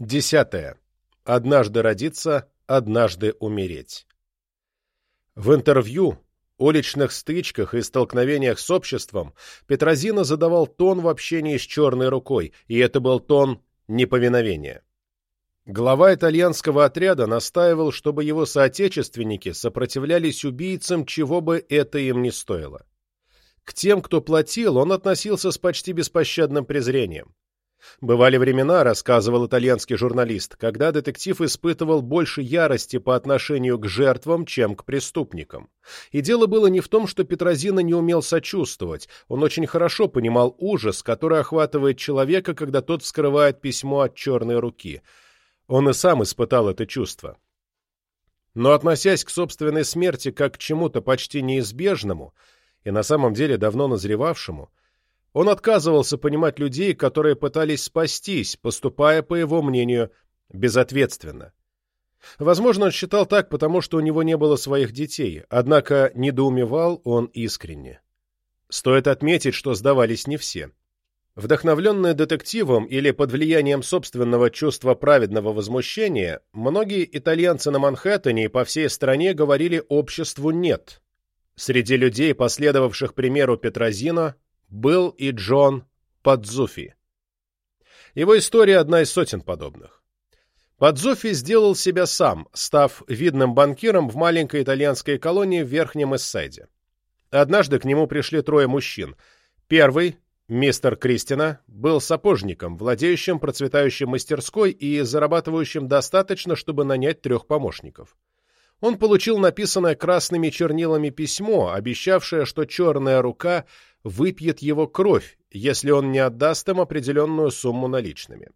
Десятое. Однажды родиться, однажды умереть. В интервью, уличных стычках и столкновениях с обществом Петрозина задавал тон в общении с черной рукой, и это был тон неповиновения. Глава итальянского отряда настаивал, чтобы его соотечественники сопротивлялись убийцам, чего бы это им не стоило. К тем, кто платил, он относился с почти беспощадным презрением. Бывали времена, рассказывал итальянский журналист, когда детектив испытывал больше ярости по отношению к жертвам, чем к преступникам. И дело было не в том, что Петрозина не умел сочувствовать, он очень хорошо понимал ужас, который охватывает человека, когда тот вскрывает письмо от черной руки. Он и сам испытал это чувство. Но относясь к собственной смерти как к чему-то почти неизбежному и на самом деле давно назревавшему, он отказывался понимать людей, которые пытались спастись, поступая, по его мнению, безответственно. Возможно, он считал так, потому что у него не было своих детей, однако недоумевал он искренне. Стоит отметить, что сдавались не все. Вдохновленные детективом или под влиянием собственного чувства праведного возмущения, многие итальянцы на Манхэттене и по всей стране говорили обществу «нет». Среди людей, последовавших примеру Петрозино, был и Джон Падзуфи. Его история одна из сотен подобных. Падзуфи сделал себя сам, став видным банкиром в маленькой итальянской колонии в Верхнем Эссайде. Однажды к нему пришли трое мужчин. Первый, мистер Кристина, был сапожником, владеющим процветающей мастерской и зарабатывающим достаточно, чтобы нанять трех помощников. Он получил написанное красными чернилами письмо, обещавшее, что черная рука выпьет его кровь, если он не отдаст им определенную сумму наличными.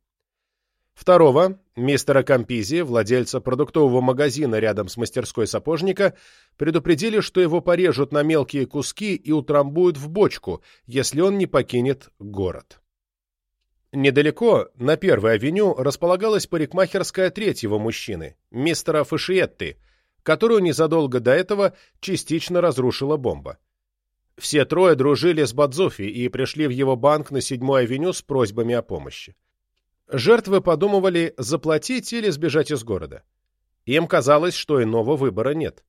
Второго, мистера Кампизи, владельца продуктового магазина рядом с мастерской сапожника, предупредили, что его порежут на мелкие куски и утрамбуют в бочку, если он не покинет город. Недалеко, на Первой авеню, располагалась парикмахерская третьего мужчины, мистера Фашиетты, которую незадолго до этого частично разрушила бомба. Все трое дружили с Бадзофи и пришли в его банк на седьмой авеню с просьбами о помощи. Жертвы подумывали заплатить или сбежать из города. Им казалось, что иного выбора нет.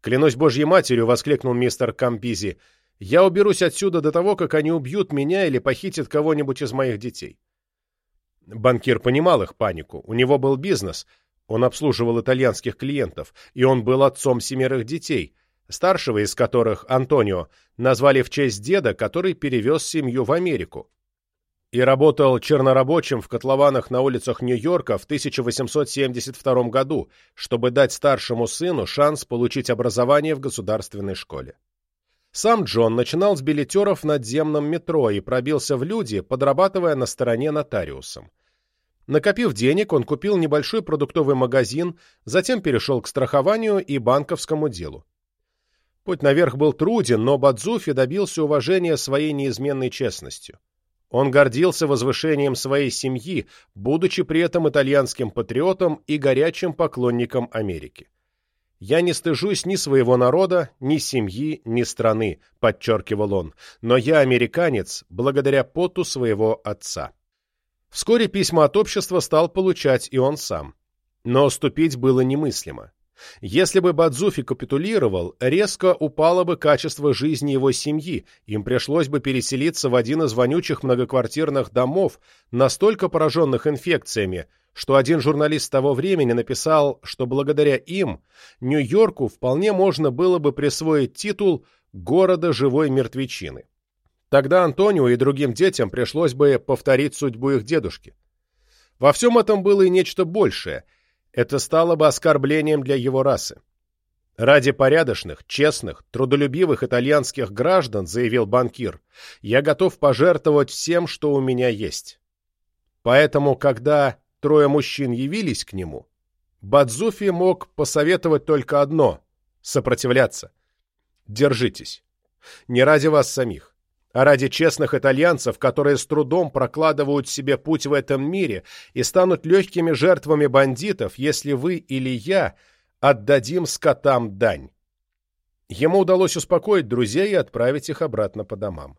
«Клянусь Божьей матерью!» — воскликнул мистер Кампизи. «Я уберусь отсюда до того, как они убьют меня или похитят кого-нибудь из моих детей». Банкир понимал их панику. У него был бизнес. Он обслуживал итальянских клиентов, и он был отцом семерых детей — старшего из которых, Антонио, назвали в честь деда, который перевез семью в Америку. И работал чернорабочим в котлованах на улицах Нью-Йорка в 1872 году, чтобы дать старшему сыну шанс получить образование в государственной школе. Сам Джон начинал с билетеров в надземном метро и пробился в люди, подрабатывая на стороне нотариусом. Накопив денег, он купил небольшой продуктовый магазин, затем перешел к страхованию и банковскому делу. Путь наверх был труден, но Бадзуфи добился уважения своей неизменной честностью. Он гордился возвышением своей семьи, будучи при этом итальянским патриотом и горячим поклонником Америки. «Я не стыжусь ни своего народа, ни семьи, ни страны», — подчеркивал он, «но я американец благодаря поту своего отца». Вскоре письма от общества стал получать и он сам. Но ступить было немыслимо. Если бы Бадзуфи капитулировал, резко упало бы качество жизни его семьи, им пришлось бы переселиться в один из вонючих многоквартирных домов, настолько пораженных инфекциями, что один журналист того времени написал, что благодаря им Нью-Йорку вполне можно было бы присвоить титул «города живой мертвечины». Тогда Антонио и другим детям пришлось бы повторить судьбу их дедушки. Во всем этом было и нечто большее – это стало бы оскорблением для его расы. «Ради порядочных, честных, трудолюбивых итальянских граждан, — заявил банкир, — я готов пожертвовать всем, что у меня есть». Поэтому, когда трое мужчин явились к нему, Бадзуфи мог посоветовать только одно — сопротивляться. Держитесь. Не ради вас самих а ради честных итальянцев, которые с трудом прокладывают себе путь в этом мире и станут легкими жертвами бандитов, если вы или я отдадим скотам дань. Ему удалось успокоить друзей и отправить их обратно по домам.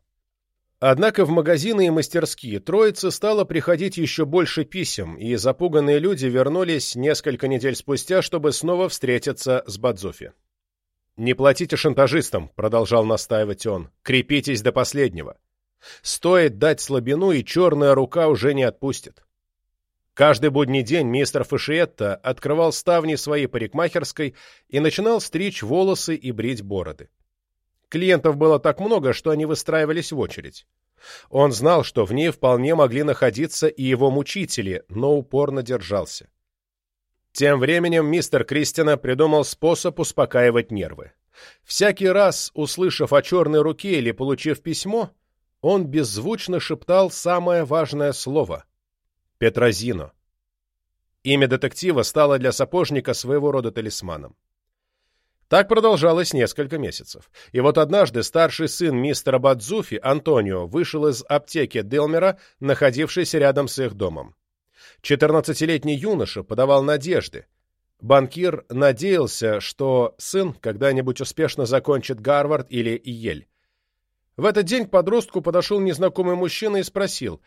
Однако в магазины и мастерские троицы стало приходить еще больше писем, и запуганные люди вернулись несколько недель спустя, чтобы снова встретиться с Бадзофи. «Не платите шантажистам», — продолжал настаивать он, — «крепитесь до последнего. Стоит дать слабину, и черная рука уже не отпустит». Каждый будний день мистер Фашиетта открывал ставни своей парикмахерской и начинал стричь волосы и брить бороды. Клиентов было так много, что они выстраивались в очередь. Он знал, что в ней вполне могли находиться и его мучители, но упорно держался. Тем временем мистер Кристина придумал способ успокаивать нервы. Всякий раз, услышав о черной руке или получив письмо, он беззвучно шептал самое важное слово — Петрозино. Имя детектива стало для сапожника своего рода талисманом. Так продолжалось несколько месяцев. И вот однажды старший сын мистера Бадзуфи, Антонио, вышел из аптеки Делмера, находившейся рядом с их домом. Четырнадцатилетний юноша подавал надежды. Банкир надеялся, что сын когда-нибудь успешно закончит Гарвард или Йель. В этот день к подростку подошел незнакомый мужчина и спросил,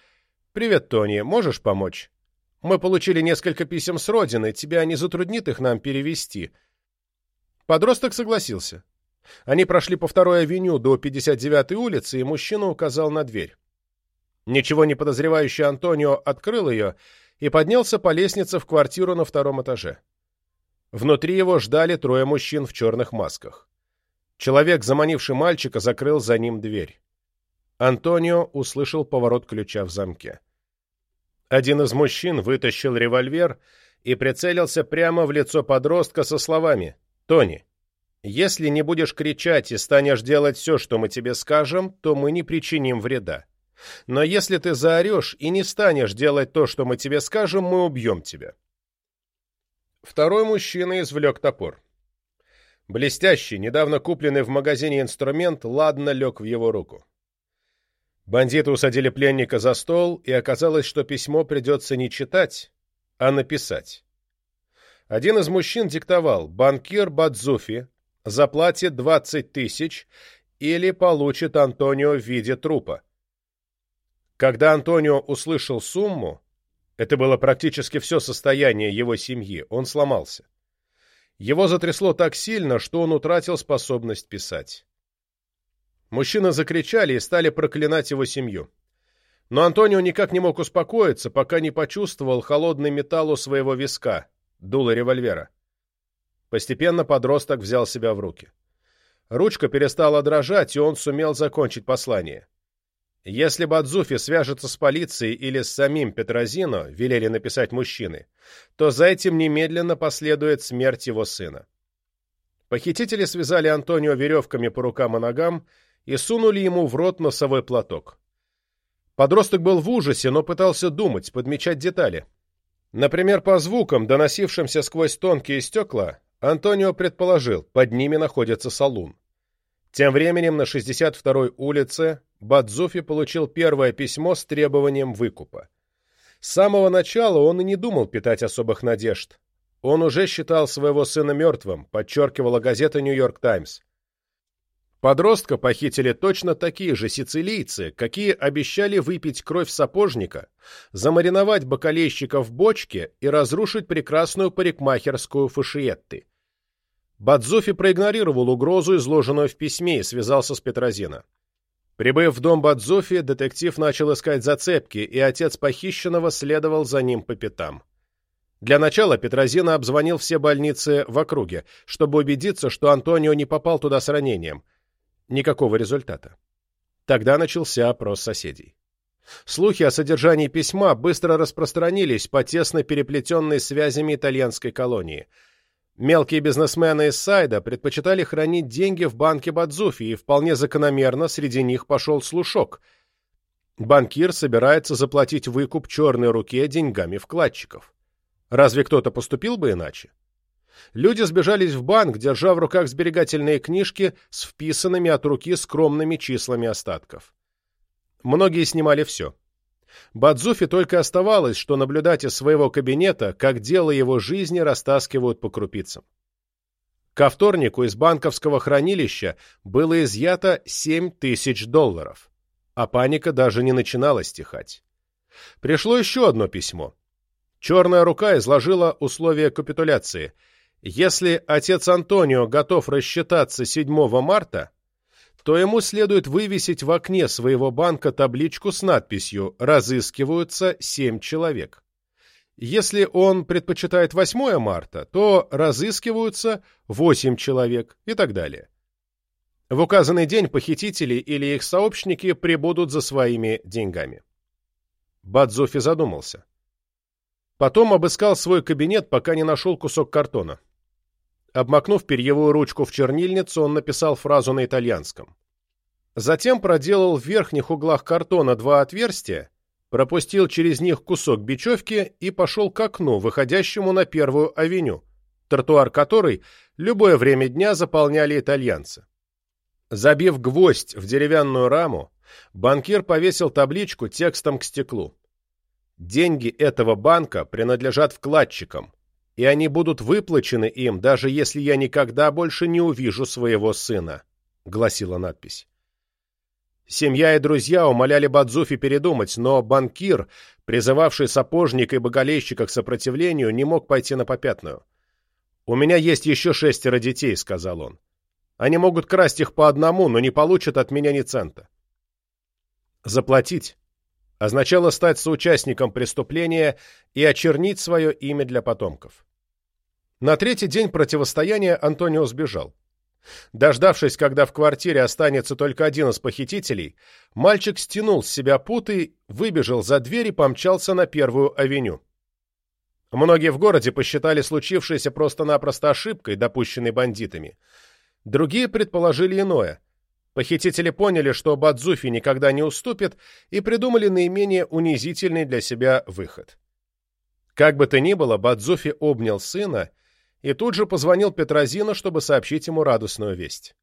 «Привет, Тони, можешь помочь? Мы получили несколько писем с родины, тебя не затруднит их нам перевести?» Подросток согласился. Они прошли по второй авеню до 59-й улицы, и мужчина указал на дверь. Ничего не подозревающий Антонио открыл ее и поднялся по лестнице в квартиру на втором этаже. Внутри его ждали трое мужчин в черных масках. Человек, заманивший мальчика, закрыл за ним дверь. Антонио услышал поворот ключа в замке. Один из мужчин вытащил револьвер и прицелился прямо в лицо подростка со словами Тони, если не будешь кричать и станешь делать все, что мы тебе скажем, то мы не причиним вреда. Но если ты заорешь и не станешь делать то, что мы тебе скажем, мы убьем тебя. Второй мужчина извлек топор. Блестящий, недавно купленный в магазине инструмент, ладно лег в его руку. Бандиты усадили пленника за стол, и оказалось, что письмо придется не читать, а написать. Один из мужчин диктовал «Банкир Бадзуфи заплатит 20 тысяч или получит Антонио в виде трупа». Когда Антонио услышал сумму, это было практически все состояние его семьи, он сломался. Его затрясло так сильно, что он утратил способность писать. Мужчины закричали и стали проклинать его семью. Но Антонио никак не мог успокоиться, пока не почувствовал холодный металл у своего виска, дуло револьвера. Постепенно подросток взял себя в руки. Ручка перестала дрожать, и он сумел закончить послание. Если Бадзуфи свяжется с полицией или с самим Петрозино, велели написать мужчины, то за этим немедленно последует смерть его сына. Похитители связали Антонио веревками по рукам и ногам и сунули ему в рот носовой платок. Подросток был в ужасе, но пытался думать, подмечать детали. Например, по звукам, доносившимся сквозь тонкие стекла, Антонио предположил, под ними находится салун. Тем временем на 62-й улице Бадзуфи получил первое письмо с требованием выкупа. С самого начала он и не думал питать особых надежд. Он уже считал своего сына мертвым, подчеркивала газета «Нью-Йорк Таймс». Подростка похитили точно такие же сицилийцы, какие обещали выпить кровь сапожника, замариновать бакалейщика в бочке и разрушить прекрасную парикмахерскую Фашиетты. Бадзуфи проигнорировал угрозу, изложенную в письме, и связался с Петрозино. Прибыв в дом Бадзуфи, детектив начал искать зацепки, и отец похищенного следовал за ним по пятам. Для начала Петрозино обзвонил все больницы в округе, чтобы убедиться, что Антонио не попал туда с ранением – Никакого результата. Тогда начался опрос соседей. Слухи о содержании письма быстро распространились по тесно переплетенной связями итальянской колонии. Мелкие бизнесмены из Сайда предпочитали хранить деньги в банке Бадзуфи, и вполне закономерно среди них пошел слушок. Банкир собирается заплатить выкуп черной руке деньгами вкладчиков. Разве кто-то поступил бы иначе? Люди сбежались в банк, держа в руках сберегательные книжки с вписанными от руки скромными числами остатков. Многие снимали все. Бадзуфи только оставалось, что наблюдать из своего кабинета, как дело его жизни растаскивают по крупицам. Ко вторнику из банковского хранилища было изъято 7 тысяч долларов, а паника даже не начинала стихать. Пришло еще одно письмо. Черная рука изложила условия капитуляции. Если отец Антонио готов рассчитаться 7 марта, то ему следует вывесить в окне своего банка табличку с надписью «Разыскиваются семь человек». Если он предпочитает 8 марта, то разыскиваются 8 человек и так далее. В указанный день похитители или их сообщники прибудут за своими деньгами. Бадзуфи задумался. Потом обыскал свой кабинет, пока не нашел кусок картона. Обмакнув перьевую ручку в чернильницу, он написал фразу на итальянском. Затем проделал в верхних углах картона два отверстия, пропустил через них кусок бечевки и пошел к окну, выходящему на первую авеню, тротуар которой любое время дня заполняли итальянцы. Забив гвоздь в деревянную раму, банкир повесил табличку текстом к стеклу. Деньги этого банка принадлежат вкладчикам, и они будут выплачены им, даже если я никогда больше не увижу своего сына», — гласила надпись. Семья и друзья умоляли Бадзуфи передумать, но банкир, призывавший сапожника и боголейщика к сопротивлению, не мог пойти на попятную. «У меня есть еще шестеро детей», — сказал он. «Они могут красть их по одному, но не получат от меня ни цента». Заплатить означало стать соучастником преступления и очернить свое имя для потомков. На третий день противостояния Антонио сбежал. Дождавшись, когда в квартире останется только один из похитителей, мальчик стянул с себя путы, выбежал за дверь и помчался на первую авеню. Многие в городе посчитали случившееся просто-напросто ошибкой, допущенной бандитами. Другие предположили иное. Похитители поняли, что Бадзуфи никогда не уступит, и придумали наименее унизительный для себя выход. Как бы то ни было, Бадзуфи обнял сына и тут же позвонил Петрозину, чтобы сообщить ему радостную весть.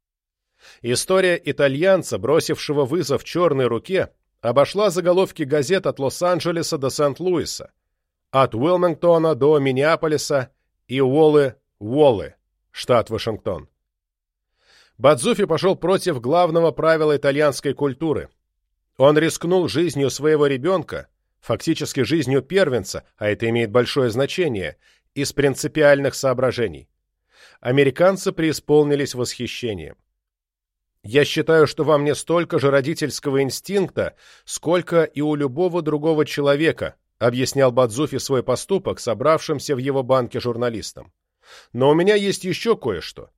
История итальянца, бросившего вызов черной руке, обошла заголовки газет от Лос-Анджелеса до Сент-Луиса, от Уилмингтона до Миннеаполиса и Уоллы-Уоллы, штат Вашингтон. Бадзуфи пошел против главного правила итальянской культуры. Он рискнул жизнью своего ребенка, фактически жизнью первенца, а это имеет большое значение, из принципиальных соображений. Американцы преисполнились восхищением. Я считаю, что во мне столько же родительского инстинкта, сколько и у любого другого человека, объяснял Бадзуфи свой поступок собравшимся в его банке журналистам. Но у меня есть еще кое-что.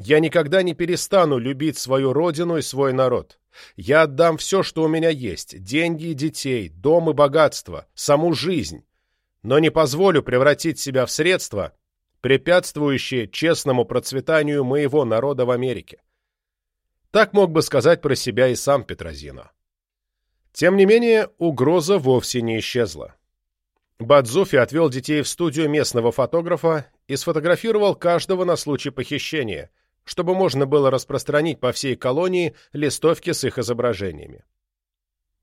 Я никогда не перестану любить свою родину и свой народ. Я отдам все, что у меня есть – деньги и детей, дом и богатство, саму жизнь, но не позволю превратить себя в средство, препятствующее честному процветанию моего народа в Америке. Так мог бы сказать про себя и сам Петрозино. Тем не менее, угроза вовсе не исчезла. Бадзуфи отвел детей в студию местного фотографа и сфотографировал каждого на случай похищения, чтобы можно было распространить по всей колонии листовки с их изображениями.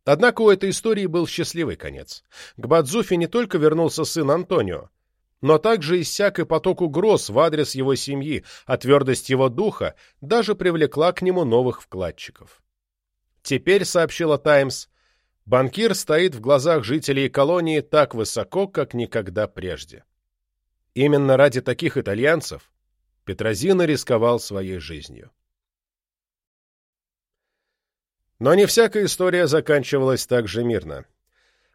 Однако у этой истории был счастливый конец. К Бадзуфи не только вернулся сын Антонио, но также иссяк и поток угроз в адрес его семьи, а твердость его духа даже привлекла к нему новых вкладчиков. Теперь, сообщила «Таймс», банкир стоит в глазах жителей колонии так высоко, как никогда прежде. Именно ради таких итальянцев Петрозино рисковал своей жизнью. Но не всякая история заканчивалась так же мирно.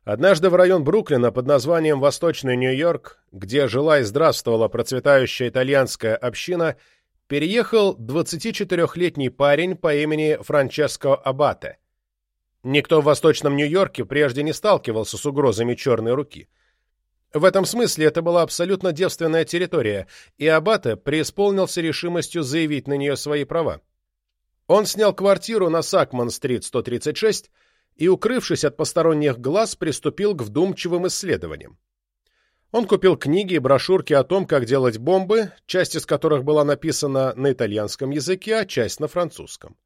Однажды в район Бруклина под названием Восточный Нью-Йорк, где жила и здравствовала процветающая итальянская община, переехал 24-летний парень по имени Франческо Абате. Никто в Восточном Нью-Йорке прежде не сталкивался с угрозами черной руки. В этом смысле это была абсолютно девственная территория, и Абате преисполнился решимостью заявить на нее свои права. Он снял квартиру на Сакман-стрит 136 и, укрывшись от посторонних глаз, приступил к вдумчивым исследованиям. Он купил книги и брошюрки о том, как делать бомбы, часть из которых была написана на итальянском языке, а часть на французском.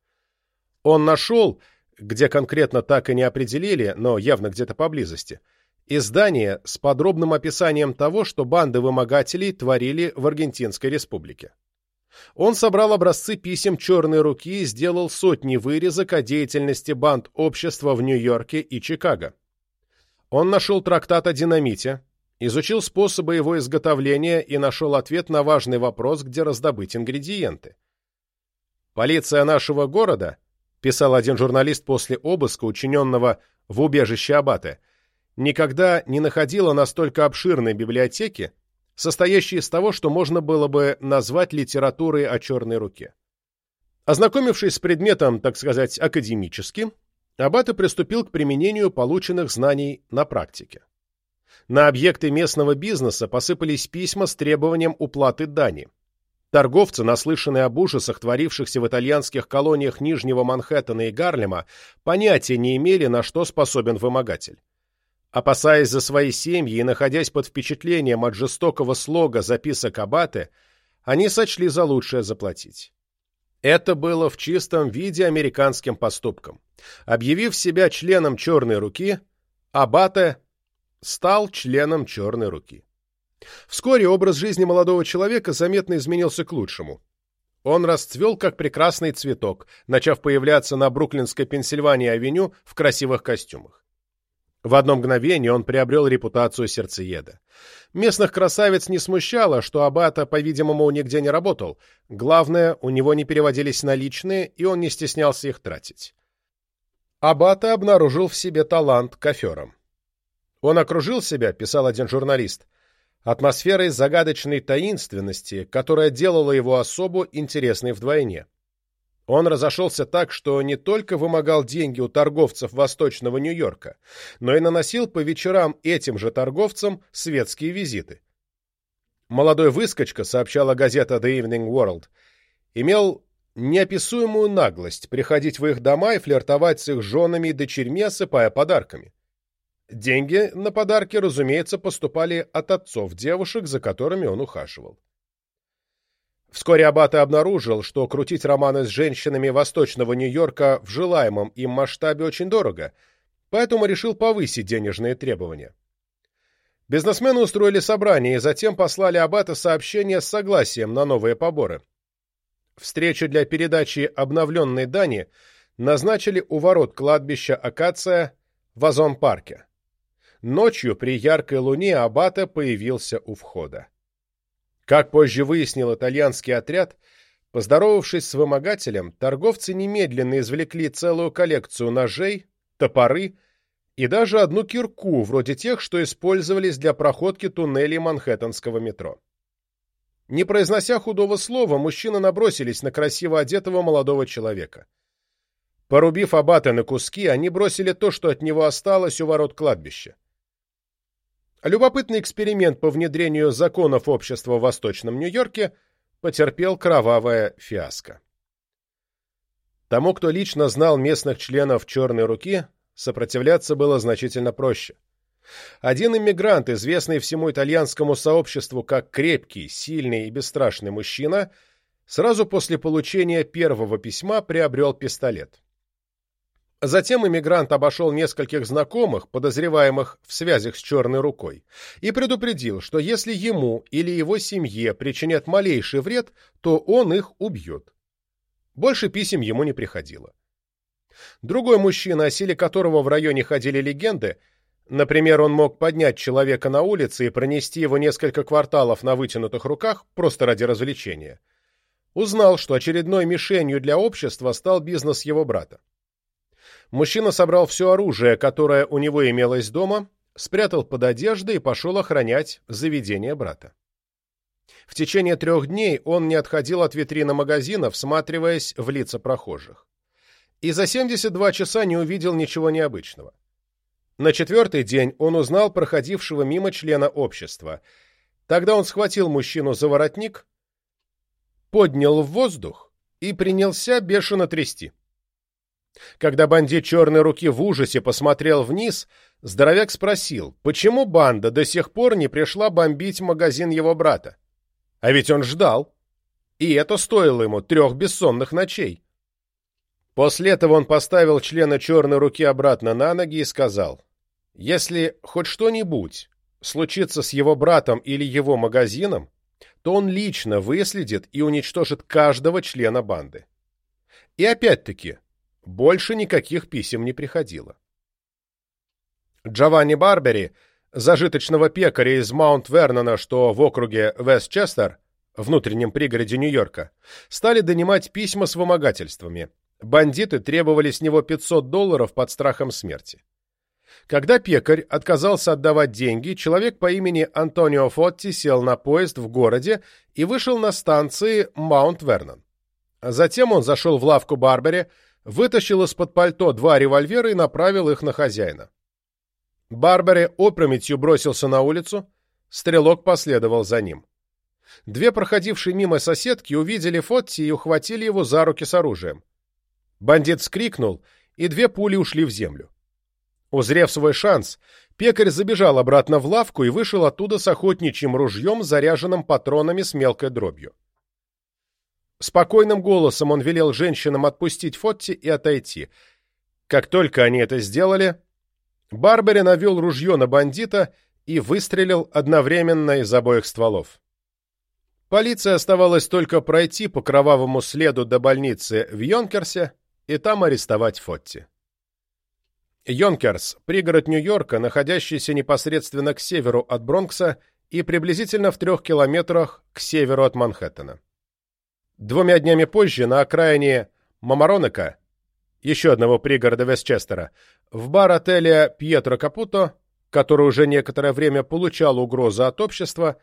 Он нашел, где конкретно так и не определили, но явно где-то поблизости, издание с подробным описанием того, что банды вымогателей творили в Аргентинской республике. Он собрал образцы писем черной руки и сделал сотни вырезок о деятельности банд общества в Нью-Йорке и Чикаго. Он нашел трактат о динамите, изучил способы его изготовления и нашел ответ на важный вопрос, где раздобыть ингредиенты. «Полиция нашего города», — писал один журналист после обыска, учиненного в убежище Абаты, никогда не находила настолько обширной библиотеки, состоящей из того, что можно было бы назвать литературой о черной руке. Ознакомившись с предметом, так сказать, академически, Аббате приступил к применению полученных знаний на практике. На объекты местного бизнеса посыпались письма с требованием уплаты дани. Торговцы, наслышанные об ужасах, творившихся в итальянских колониях Нижнего Манхэттена и Гарлема, понятия не имели, на что способен вымогатель. Опасаясь за свои семьи и находясь под впечатлением от жестокого слога записок Аббаты, они сочли за лучшее заплатить. Это было в чистом виде американским поступком. Объявив себя членом «Черной руки», Аббате стал членом «Черной руки». Вскоре образ жизни молодого человека заметно изменился к лучшему. Он расцвел, как прекрасный цветок, начав появляться на Бруклинской Пенсильвании-авеню в красивых костюмах. В одно мгновение он приобрел репутацию сердцееда. Местных красавиц не смущало, что Абата, по-видимому, нигде не работал. Главное, у него не переводились наличные, и он не стеснялся их тратить. Абата обнаружил в себе талант кофером. Он окружил себя, писал один журналист, атмосферой загадочной таинственности, которая делала его особу интересной вдвойне. Он разошелся так, что не только вымогал деньги у торговцев Восточного Нью-Йорка, но и наносил по вечерам этим же торговцам светские визиты. Молодой выскочка, сообщала газета The Evening World, имел неописуемую наглость приходить в их дома и флиртовать с их женами и дочерьми, осыпая подарками. Деньги на подарки, разумеется, поступали от отцов девушек, за которыми он ухаживал. Вскоре Аббата обнаружил, что крутить романы с женщинами Восточного Нью-Йорка в желаемом им масштабе очень дорого, поэтому решил повысить денежные требования. Бизнесмены устроили собрание и затем послали Аббата сообщение с согласием на новые поборы. Встречу для передачи обновленной дани назначили у ворот кладбища Акация в Озон-парке. Ночью при яркой луне Аббата появился у входа. Как позже выяснил итальянский отряд, поздоровавшись с вымогателем, торговцы немедленно извлекли целую коллекцию ножей, топоры и даже одну кирку, вроде тех, что использовались для проходки туннелей Манхэттенского метро. Не произнося худого слова, мужчины набросились на красиво одетого молодого человека. Порубив аббата на куски, они бросили то, что от него осталось у ворот кладбища. Любопытный эксперимент по внедрению законов общества в Восточном Нью-Йорке потерпел кровавое фиаско. Тому, кто лично знал местных членов «Черной руки», сопротивляться было значительно проще. Один иммигрант, известный всему итальянскому сообществу как крепкий, сильный и бесстрашный мужчина, сразу после получения первого письма приобрел пистолет. Затем иммигрант обошел нескольких знакомых, подозреваемых в связях с черной рукой, и предупредил, что если ему или его семье причинят малейший вред, то он их убьет. Больше писем ему не приходило. Другой мужчина, о силе которого в районе ходили легенды, например, он мог поднять человека на улице и пронести его несколько кварталов на вытянутых руках просто ради развлечения, узнал, что очередной мишенью для общества стал бизнес его брата. Мужчина собрал все оружие, которое у него имелось дома, спрятал под одеждой и пошел охранять заведение брата. В течение трех дней он не отходил от витрины магазина, всматриваясь в лица прохожих. И за 72 часа не увидел ничего необычного. На четвертый день он узнал проходившего мимо члена общества. Тогда он схватил мужчину за воротник, поднял в воздух и принялся бешено трясти. Когда бандит черной руки в ужасе посмотрел вниз, здоровяк спросил, почему банда до сих пор не пришла бомбить магазин его брата. А ведь он ждал. И это стоило ему трех бессонных ночей. После этого он поставил члена черной руки обратно на ноги и сказал, «Если хоть что-нибудь случится с его братом или его магазином, то он лично выследит и уничтожит каждого члена банды. И опять-таки, больше никаких писем не приходило. Джованни Барбери, зажиточного пекаря из Маунт-Вернона, что в округе Вестчестер, внутреннем пригороде Нью-Йорка, стали донимать письма с вымогательствами. Бандиты требовали с него 500 долларов под страхом смерти. Когда пекарь отказался отдавать деньги, человек по имени Антонио Фотти сел на поезд в городе и вышел на станции Маунт-Вернон. Затем он зашел в лавку Барбери, вытащил из-под пальто два револьвера и направил их на хозяина. Барбери опрометью бросился на улицу, стрелок последовал за ним. Две проходившие мимо соседки увидели Фотти и ухватили его за руки с оружием. Бандит скрикнул, и две пули ушли в землю. Узрев свой шанс, пекарь забежал обратно в лавку и вышел оттуда с охотничьим ружьем, заряженным патронами с мелкой дробью. Спокойным голосом он велел женщинам отпустить Фотти и отойти. Как только они это сделали, Барбери навел ружье на бандита и выстрелил одновременно из обоих стволов. Полиции оставалось только пройти по кровавому следу до больницы в Йонкерсе и там арестовать Фотти. Йонкерс – пригород Нью-Йорка, находящийся непосредственно к северу от Бронкса и приблизительно в трех километрах к северу от Манхэттена. Двумя днями позже на окраине Мамаронека, еще одного пригорода Вестчестера, в бар отеля Пьетро Капуто, который уже некоторое время получал угрозу от общества,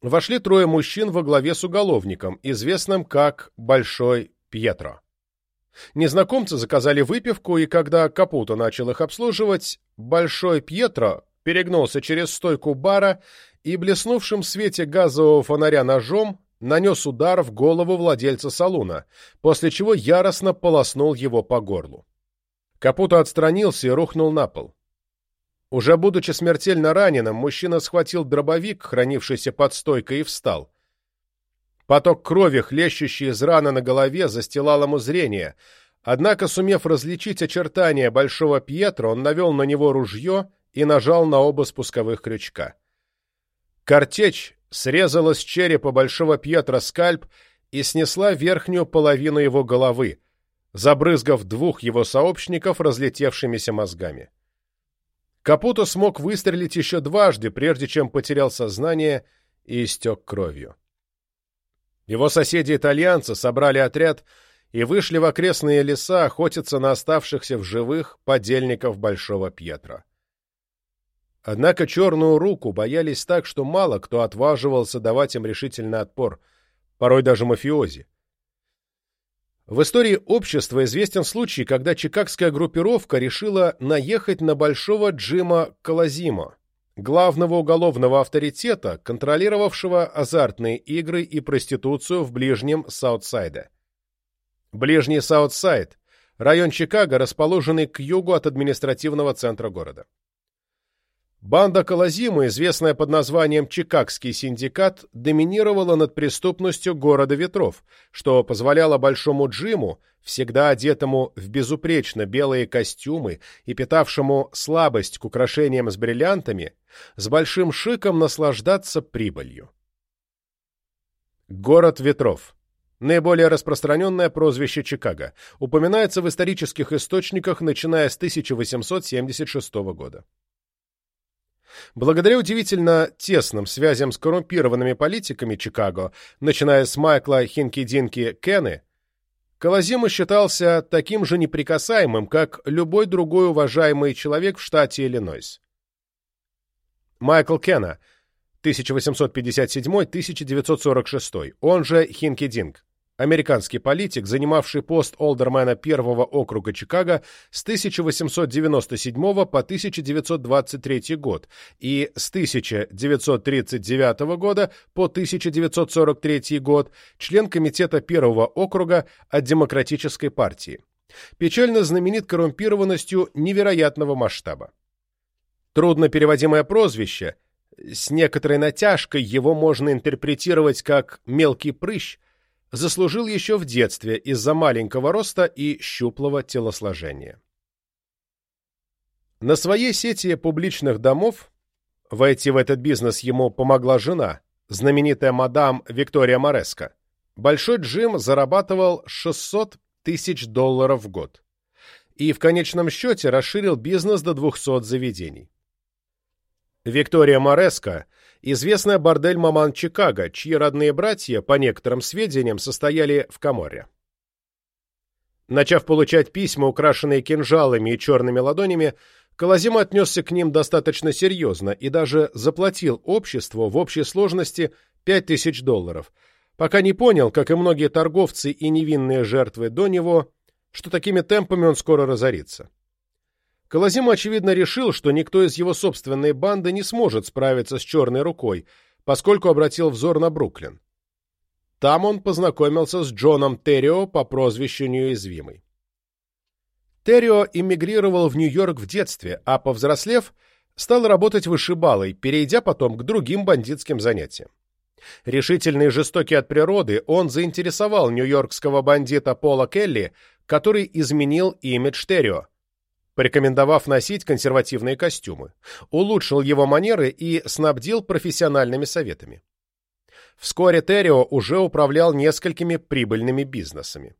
вошли трое мужчин во главе с уголовником, известным как Большой Пьетро. Незнакомцы заказали выпивку, и когда Капуто начал их обслуживать, Большой Пьетро перегнулся через стойку бара и, блеснувшим в свете газового фонаря ножом, нанес удар в голову владельца салуна, после чего яростно полоснул его по горлу. Капуто отстранился и рухнул на пол. Уже будучи смертельно раненым, мужчина схватил дробовик, хранившийся под стойкой, и встал. Поток крови, хлещущий из раны на голове, застилал ему зрение, однако, сумев различить очертания Большого Пьетро, он навел на него ружье и нажал на оба спусковых крючка. Картечь срезала с черепа Большого Пьетро скальп и снесла верхнюю половину его головы, забрызгав двух его сообщников разлетевшимися мозгами. Капуто смог выстрелить еще дважды, прежде чем потерял сознание и истек кровью. Его соседи-итальянцы собрали отряд и вышли в окрестные леса охотиться на оставшихся в живых подельников Большого Пьетро. Однако черную руку боялись так, что мало кто отваживался давать им решительный отпор, порой даже мафиози. В истории общества известен случай, когда чикагская группировка решила наехать на большого Джима Колозимо, главного уголовного авторитета, контролировавшего азартные игры и проституцию в ближнем Саутсайде. Ближний Саутсайд – район Чикаго, расположенный к югу от административного центра города. Банда Колозима, известная под названием Чикагский синдикат, доминировала над преступностью города ветров, что позволяло Большому Джиму, всегда одетому в безупречно белые костюмы и питавшему слабость к украшениям с бриллиантами, с большим шиком наслаждаться прибылью. Город ветров. Наиболее распространенное прозвище Чикаго. Упоминается в исторических источниках, начиная с 1876 года. Благодаря удивительно тесным связям с коррумпированными политиками Чикаго, начиная с Майкла Хинки-Динки Кенны, Колозима считался таким же неприкасаемым, как любой другой уважаемый человек в штате Иллинойс. Майкл Кенна, 1857-1946, он же Хинки Динк американский политик, занимавший пост олдермена первого округа Чикаго с 1897 по 1923 год и с 1939 года по 1943 год член комитета первого округа от Демократической партии. Печально знаменит коррумпированностью невероятного масштаба. Трудно переводимое прозвище, с некоторой натяжкой его можно интерпретировать как «мелкий прыщ», заслужил еще в детстве из-за маленького роста и щуплого телосложения. На своей сети публичных домов войти в этот бизнес ему помогла жена, знаменитая мадам Виктория Мореско, Большой Джим зарабатывал 600 тысяч долларов в год и в конечном счете расширил бизнес до 200 заведений. Виктория Мореско – известная бордель-маман Чикаго, чьи родные братья, по некоторым сведениям, состояли в Каморре. Начав получать письма, украшенные кинжалами и черными ладонями, Колозима отнесся к ним достаточно серьезно и даже заплатил обществу в общей сложности 5000 долларов, пока не понял, как и многие торговцы и невинные жертвы до него, что такими темпами он скоро разорится. Колозима, очевидно, решил, что никто из его собственной банды не сможет справиться с черной рукой, поскольку обратил взор на Бруклин. Там он познакомился с Джоном Террио по прозвищу Неуязвимый. Террио эмигрировал в Нью-Йорк в детстве, а повзрослев, стал работать вышибалой, перейдя потом к другим бандитским занятиям. Решительный и жестокий от природы, он заинтересовал нью-йоркского бандита Пола Келли, который изменил имидж Террио, порекомендовав носить консервативные костюмы, улучшил его манеры и снабдил профессиональными советами. Вскоре Террио уже управлял несколькими прибыльными бизнесами.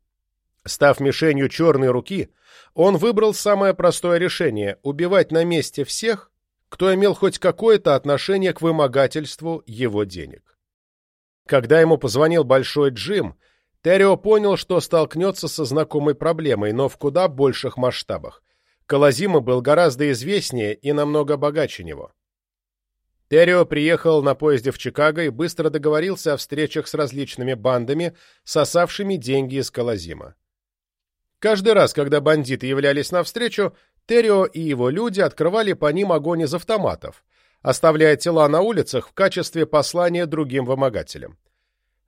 Став мишенью черной руки, он выбрал самое простое решение – убивать на месте всех, кто имел хоть какое-то отношение к вымогательству его денег. Когда ему позвонил Большой Джим, Террио понял, что столкнется со знакомой проблемой, но в куда больших масштабах. Колозима был гораздо известнее и намного богаче него. Террио приехал на поезде в Чикаго и быстро договорился о встречах с различными бандами, сосавшими деньги из Колозима. Каждый раз, когда бандиты являлись навстречу, Террио и его люди открывали по ним огонь из автоматов, оставляя тела на улицах в качестве послания другим вымогателям.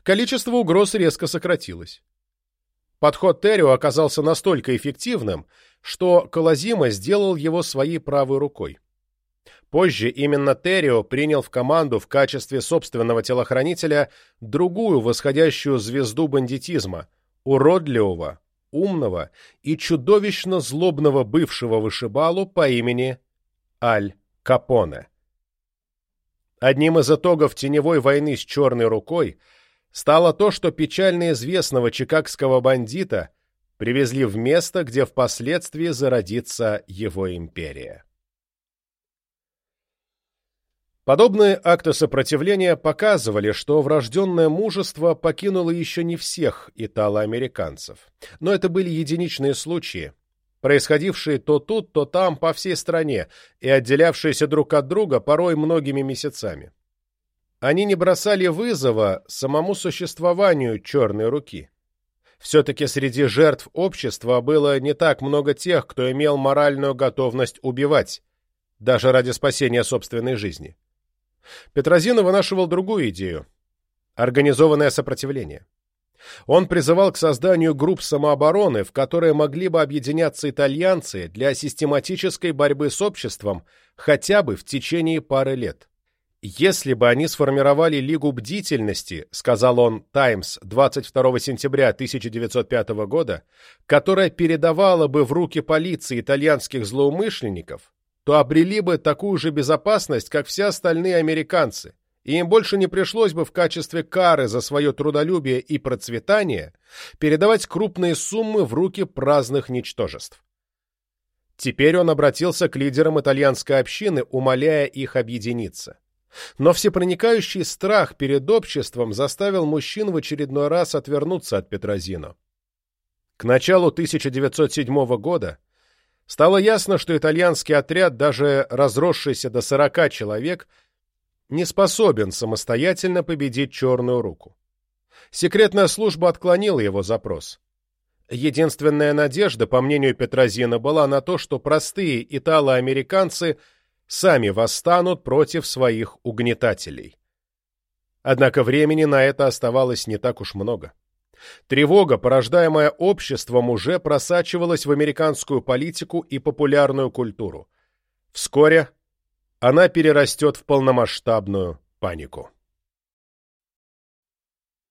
Количество угроз резко сократилось. Подход Террио оказался настолько эффективным, что Колозима сделал его своей правой рукой. Позже именно Террио принял в команду в качестве собственного телохранителя другую восходящую звезду бандитизма, уродливого, умного и чудовищно злобного бывшего вышибалу по имени Аль Капоне. Одним из итогов теневой войны с черной рукой стало то, что печально известного чикагского бандита привезли в место, где впоследствии зародится его империя. Подобные акты сопротивления показывали, что врожденное мужество покинуло еще не всех итало-американцев. Но это были единичные случаи, происходившие то тут, то там, по всей стране, и отделявшиеся друг от друга порой многими месяцами. Они не бросали вызова самому существованию черной руки. Все-таки среди жертв общества было не так много тех, кто имел моральную готовность убивать, даже ради спасения собственной жизни. Петрозин вынашивал другую идею – организованное сопротивление. Он призывал к созданию групп самообороны, в которые могли бы объединяться итальянцы для систематической борьбы с обществом хотя бы в течение пары лет. «Если бы они сформировали Лигу бдительности», сказал он «Таймс» 22 сентября 1905 года, которая передавала бы в руки полиции итальянских злоумышленников, то обрели бы такую же безопасность, как все остальные американцы, и им больше не пришлось бы в качестве кары за свое трудолюбие и процветание передавать крупные суммы в руки праздных ничтожеств. Теперь он обратился к лидерам итальянской общины, умоляя их объединиться. Но всепроникающий страх перед обществом заставил мужчин в очередной раз отвернуться от Петрозино. К началу 1907 года Стало ясно, что итальянский отряд, даже разросшийся до 40 человек, не способен самостоятельно победить Черную руку. Секретная служба отклонила его запрос. Единственная надежда, по мнению Петрозина, была на то, что простые итало-американцы сами восстанут против своих угнетателей. Однако времени на это оставалось не так уж много. Тревога, порождаемая обществом, уже просачивалась в американскую политику и популярную культуру. Вскоре она перерастет в полномасштабную панику.